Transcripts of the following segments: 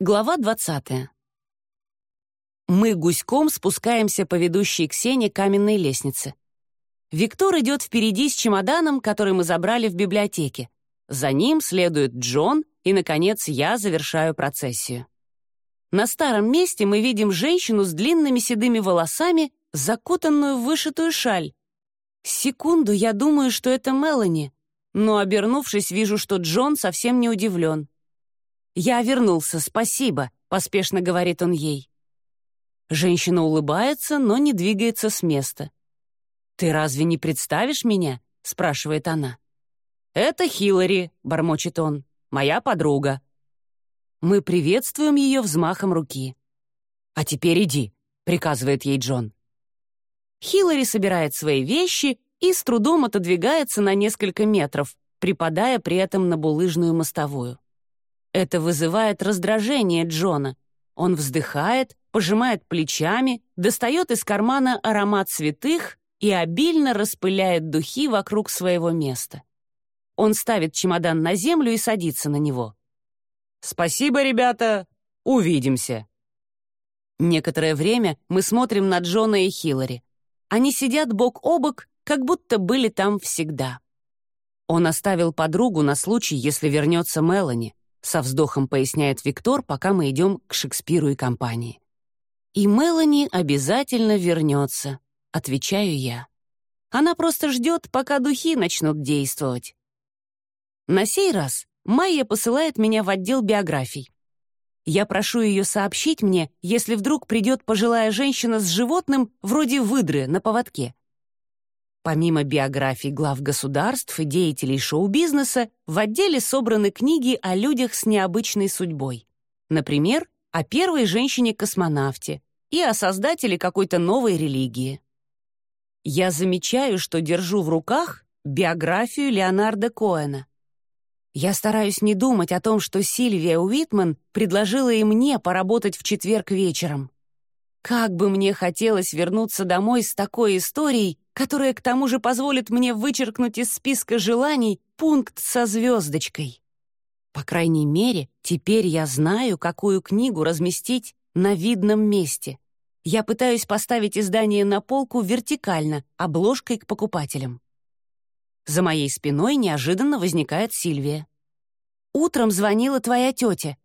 Глава 20. Мы гуськом спускаемся по ведущей к Сене каменной лестнице. Виктор идет впереди с чемоданом, который мы забрали в библиотеке. За ним следует Джон, и, наконец, я завершаю процессию. На старом месте мы видим женщину с длинными седыми волосами, закутанную в вышитую шаль. Секунду я думаю, что это Мелани, но, обернувшись, вижу, что Джон совсем не удивлен. «Я вернулся, спасибо», — поспешно говорит он ей. Женщина улыбается, но не двигается с места. «Ты разве не представишь меня?» — спрашивает она. «Это Хиллари», — бормочет он, — «моя подруга». Мы приветствуем ее взмахом руки. «А теперь иди», — приказывает ей Джон. Хиллари собирает свои вещи и с трудом отодвигается на несколько метров, припадая при этом на булыжную мостовую. Это вызывает раздражение Джона. Он вздыхает, пожимает плечами, достает из кармана аромат святых и обильно распыляет духи вокруг своего места. Он ставит чемодан на землю и садится на него. «Спасибо, ребята! Увидимся!» Некоторое время мы смотрим на Джона и Хиллари. Они сидят бок о бок, как будто были там всегда. Он оставил подругу на случай, если вернется Мелани со вздохом поясняет Виктор, пока мы идем к Шекспиру и компании. «И Мелани обязательно вернется», — отвечаю я. Она просто ждет, пока духи начнут действовать. На сей раз Майя посылает меня в отдел биографий. Я прошу ее сообщить мне, если вдруг придет пожилая женщина с животным вроде выдры на поводке. Помимо биографий глав государств и деятелей шоу-бизнеса, в отделе собраны книги о людях с необычной судьбой. Например, о первой женщине-космонавте и о создателе какой-то новой религии. Я замечаю, что держу в руках биографию Леонарда Коэна. Я стараюсь не думать о том, что Сильвия Уитман предложила и мне поработать в четверг вечером. Как бы мне хотелось вернуться домой с такой историей, которая к тому же позволит мне вычеркнуть из списка желаний пункт со звездочкой. По крайней мере, теперь я знаю, какую книгу разместить на видном месте. Я пытаюсь поставить издание на полку вертикально, обложкой к покупателям. За моей спиной неожиданно возникает Сильвия. «Утром звонила твоя тетя».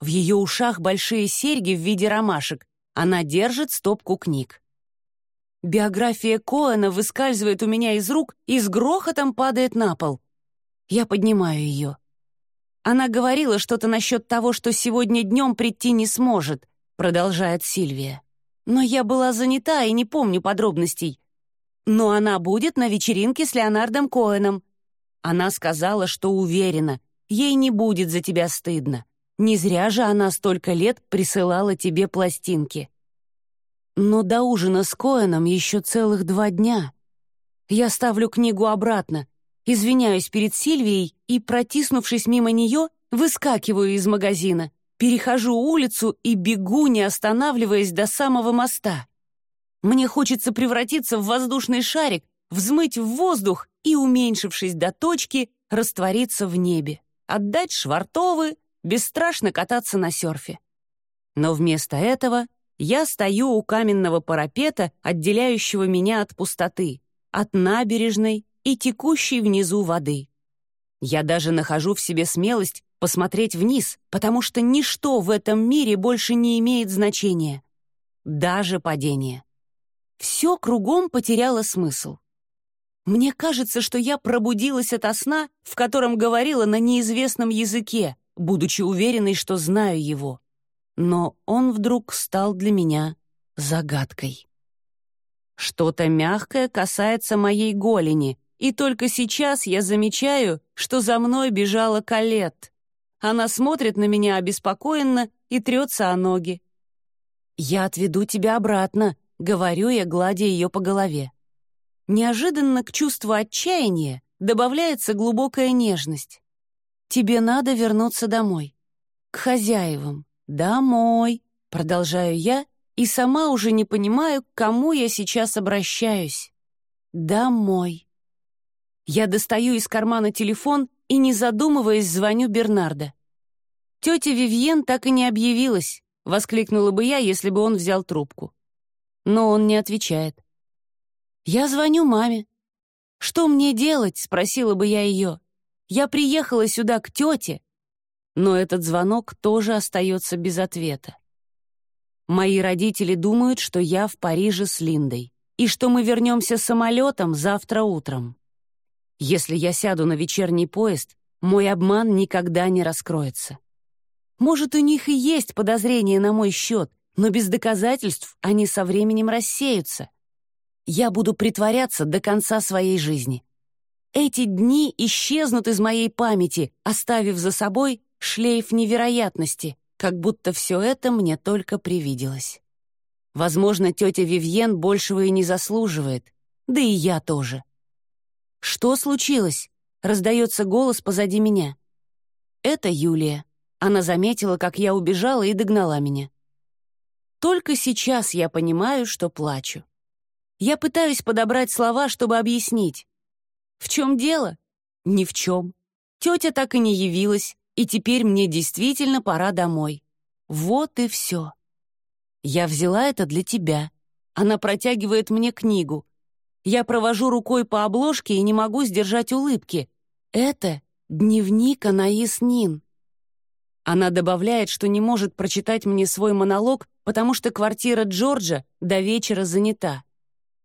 В ее ушах большие серьги в виде ромашек. Она держит стопку книг. Биография Коэна выскальзывает у меня из рук и с грохотом падает на пол. Я поднимаю ее. Она говорила что-то насчет того, что сегодня днем прийти не сможет, продолжает Сильвия. Но я была занята и не помню подробностей. Но она будет на вечеринке с Леонардом Коэном. Она сказала, что уверена, ей не будет за тебя стыдно. Не зря же она столько лет присылала тебе пластинки. Но до ужина с Коэном еще целых два дня. Я ставлю книгу обратно, извиняюсь перед Сильвией и, протиснувшись мимо нее, выскакиваю из магазина, перехожу улицу и бегу, не останавливаясь до самого моста. Мне хочется превратиться в воздушный шарик, взмыть в воздух и, уменьшившись до точки, раствориться в небе, отдать швартовы, бесстрашно кататься на серфе. Но вместо этого я стою у каменного парапета, отделяющего меня от пустоты, от набережной и текущей внизу воды. Я даже нахожу в себе смелость посмотреть вниз, потому что ничто в этом мире больше не имеет значения. Даже падение. Все кругом потеряло смысл. Мне кажется, что я пробудилась ото сна, в котором говорила на неизвестном языке, будучи уверенной, что знаю его но он вдруг стал для меня загадкой. Что-то мягкое касается моей голени, и только сейчас я замечаю, что за мной бежала Калет. Она смотрит на меня обеспокоенно и трется о ноги. «Я отведу тебя обратно», — говорю я, гладя ее по голове. Неожиданно к чувству отчаяния добавляется глубокая нежность. «Тебе надо вернуться домой, к хозяевам, «Домой», — продолжаю я, и сама уже не понимаю, к кому я сейчас обращаюсь. «Домой». Я достаю из кармана телефон и, не задумываясь, звоню Бернарда. Тетя Вивьен так и не объявилась, воскликнула бы я, если бы он взял трубку. Но он не отвечает. Я звоню маме. «Что мне делать?» — спросила бы я ее. «Я приехала сюда к тете». Но этот звонок тоже остается без ответа. Мои родители думают, что я в Париже с Линдой и что мы вернемся самолетом завтра утром. Если я сяду на вечерний поезд, мой обман никогда не раскроется. Может, у них и есть подозрения на мой счет, но без доказательств они со временем рассеются. Я буду притворяться до конца своей жизни. Эти дни исчезнут из моей памяти, оставив за собой шлейф невероятности, как будто все это мне только привиделось. Возможно, тетя Вивьен большего и не заслуживает, да и я тоже. «Что случилось?» — раздается голос позади меня. Это Юлия. Она заметила, как я убежала и догнала меня. Только сейчас я понимаю, что плачу. Я пытаюсь подобрать слова, чтобы объяснить. В чем дело? Ни в чем. Тетя так и не явилась, и теперь мне действительно пора домой. Вот и все. Я взяла это для тебя. Она протягивает мне книгу. Я провожу рукой по обложке и не могу сдержать улыбки. Это дневник Анаис Нин. Она добавляет, что не может прочитать мне свой монолог, потому что квартира Джорджа до вечера занята.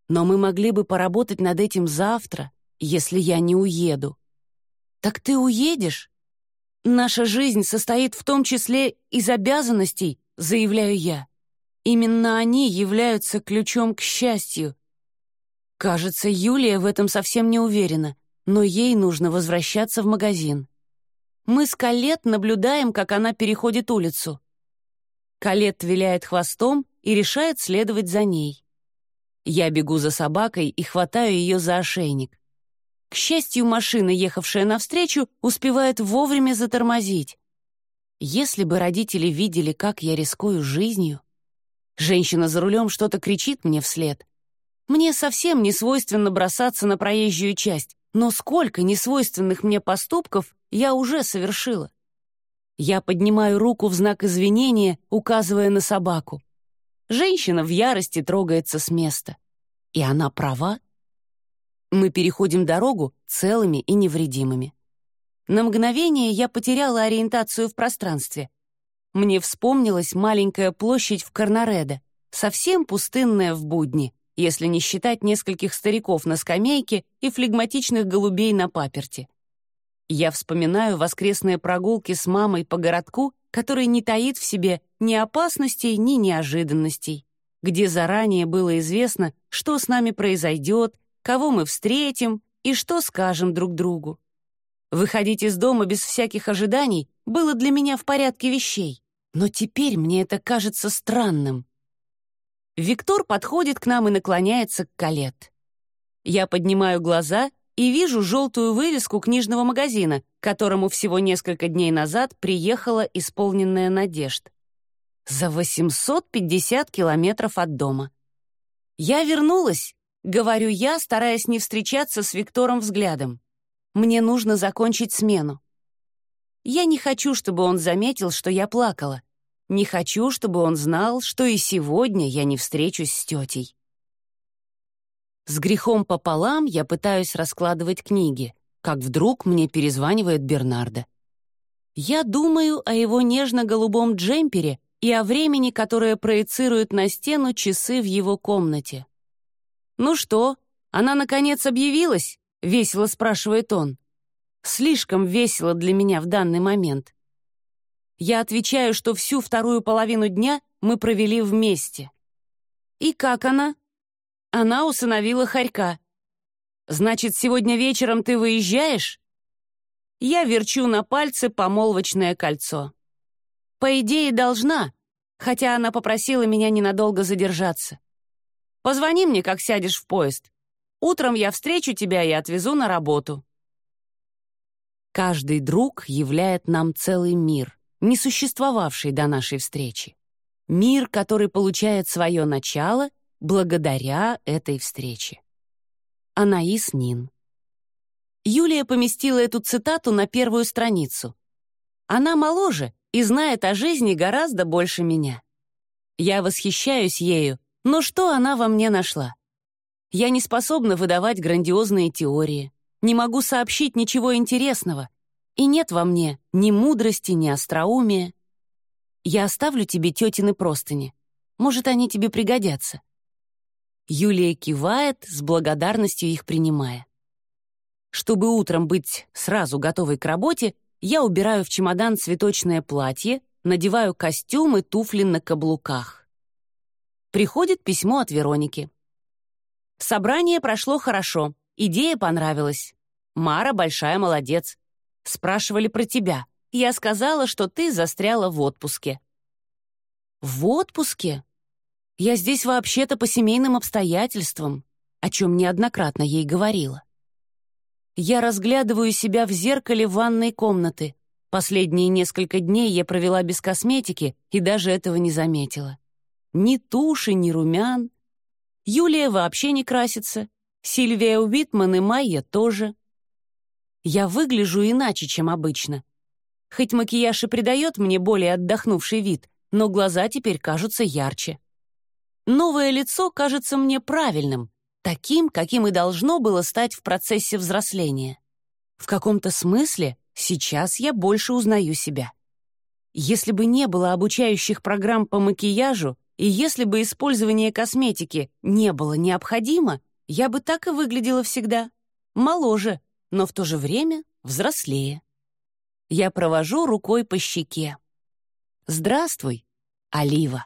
Но мы могли бы поработать над этим завтра, если я не уеду. Так ты уедешь? Наша жизнь состоит в том числе из обязанностей, заявляю я. Именно они являются ключом к счастью. Кажется, Юлия в этом совсем не уверена, но ей нужно возвращаться в магазин. Мы с Калет наблюдаем, как она переходит улицу. Калет виляет хвостом и решает следовать за ней. Я бегу за собакой и хватаю ее за ошейник. К счастью, машина, ехавшая навстречу, успевает вовремя затормозить. Если бы родители видели, как я рискую жизнью... Женщина за рулем что-то кричит мне вслед. Мне совсем не свойственно бросаться на проезжую часть, но сколько несвойственных мне поступков я уже совершила. Я поднимаю руку в знак извинения, указывая на собаку. Женщина в ярости трогается с места. И она права. Мы переходим дорогу целыми и невредимыми. На мгновение я потеряла ориентацию в пространстве. Мне вспомнилась маленькая площадь в Карнаредо, совсем пустынная в будни, если не считать нескольких стариков на скамейке и флегматичных голубей на паперте. Я вспоминаю воскресные прогулки с мамой по городку, который не таит в себе ни опасностей, ни неожиданностей, где заранее было известно, что с нами произойдет, кого мы встретим и что скажем друг другу. Выходить из дома без всяких ожиданий было для меня в порядке вещей, но теперь мне это кажется странным. Виктор подходит к нам и наклоняется к Калет. Я поднимаю глаза и вижу желтую вывеску книжного магазина, которому всего несколько дней назад приехала исполненная надежд. За 850 километров от дома. Я вернулась, Говорю я, стараясь не встречаться с Виктором взглядом. Мне нужно закончить смену. Я не хочу, чтобы он заметил, что я плакала. Не хочу, чтобы он знал, что и сегодня я не встречусь с тетей. С грехом пополам я пытаюсь раскладывать книги, как вдруг мне перезванивает Бернардо. Я думаю о его нежно-голубом джемпере и о времени, которое проецирует на стену часы в его комнате. «Ну что, она, наконец, объявилась?» — весело спрашивает он. «Слишком весело для меня в данный момент». Я отвечаю, что всю вторую половину дня мы провели вместе. «И как она?» Она усыновила хорька. «Значит, сегодня вечером ты выезжаешь?» Я верчу на пальце помолвочное кольцо. По идее, должна, хотя она попросила меня ненадолго задержаться. Позвони мне, как сядешь в поезд. Утром я встречу тебя и отвезу на работу». Каждый друг являет нам целый мир, не существовавший до нашей встречи. Мир, который получает свое начало благодаря этой встрече. Анаис Нин. Юлия поместила эту цитату на первую страницу. Она моложе, и знает о жизни гораздо больше меня. Я восхищаюсь ею, но что она во мне нашла? Я не способна выдавать грандиозные теории, не могу сообщить ничего интересного, и нет во мне ни мудрости, ни остроумия. Я оставлю тебе тетины простыни. Может, они тебе пригодятся». Юлия кивает, с благодарностью их принимая. Чтобы утром быть сразу готовой к работе, я убираю в чемодан цветочное платье, надеваю костюм и туфли на каблуках. Приходит письмо от Вероники. Собрание прошло хорошо, идея понравилась. Мара большая молодец. Спрашивали про тебя. Я сказала, что ты застряла в отпуске. В отпуске? Я здесь вообще-то по семейным обстоятельствам, о чем неоднократно ей говорила. Я разглядываю себя в зеркале ванной комнаты. Последние несколько дней я провела без косметики и даже этого не заметила. Ни туши, ни румян. Юлия вообще не красится. Сильвия Уитман и Майя тоже. Я выгляжу иначе, чем обычно. Хоть макияж и придает мне более отдохнувший вид, но глаза теперь кажутся ярче. Новое лицо кажется мне правильным, таким, каким и должно было стать в процессе взросления. В каком-то смысле сейчас я больше узнаю себя. Если бы не было обучающих программ по макияжу, и если бы использование косметики не было необходимо, я бы так и выглядела всегда. Моложе, но в то же время взрослее. Я провожу рукой по щеке. «Здравствуй, Олива!»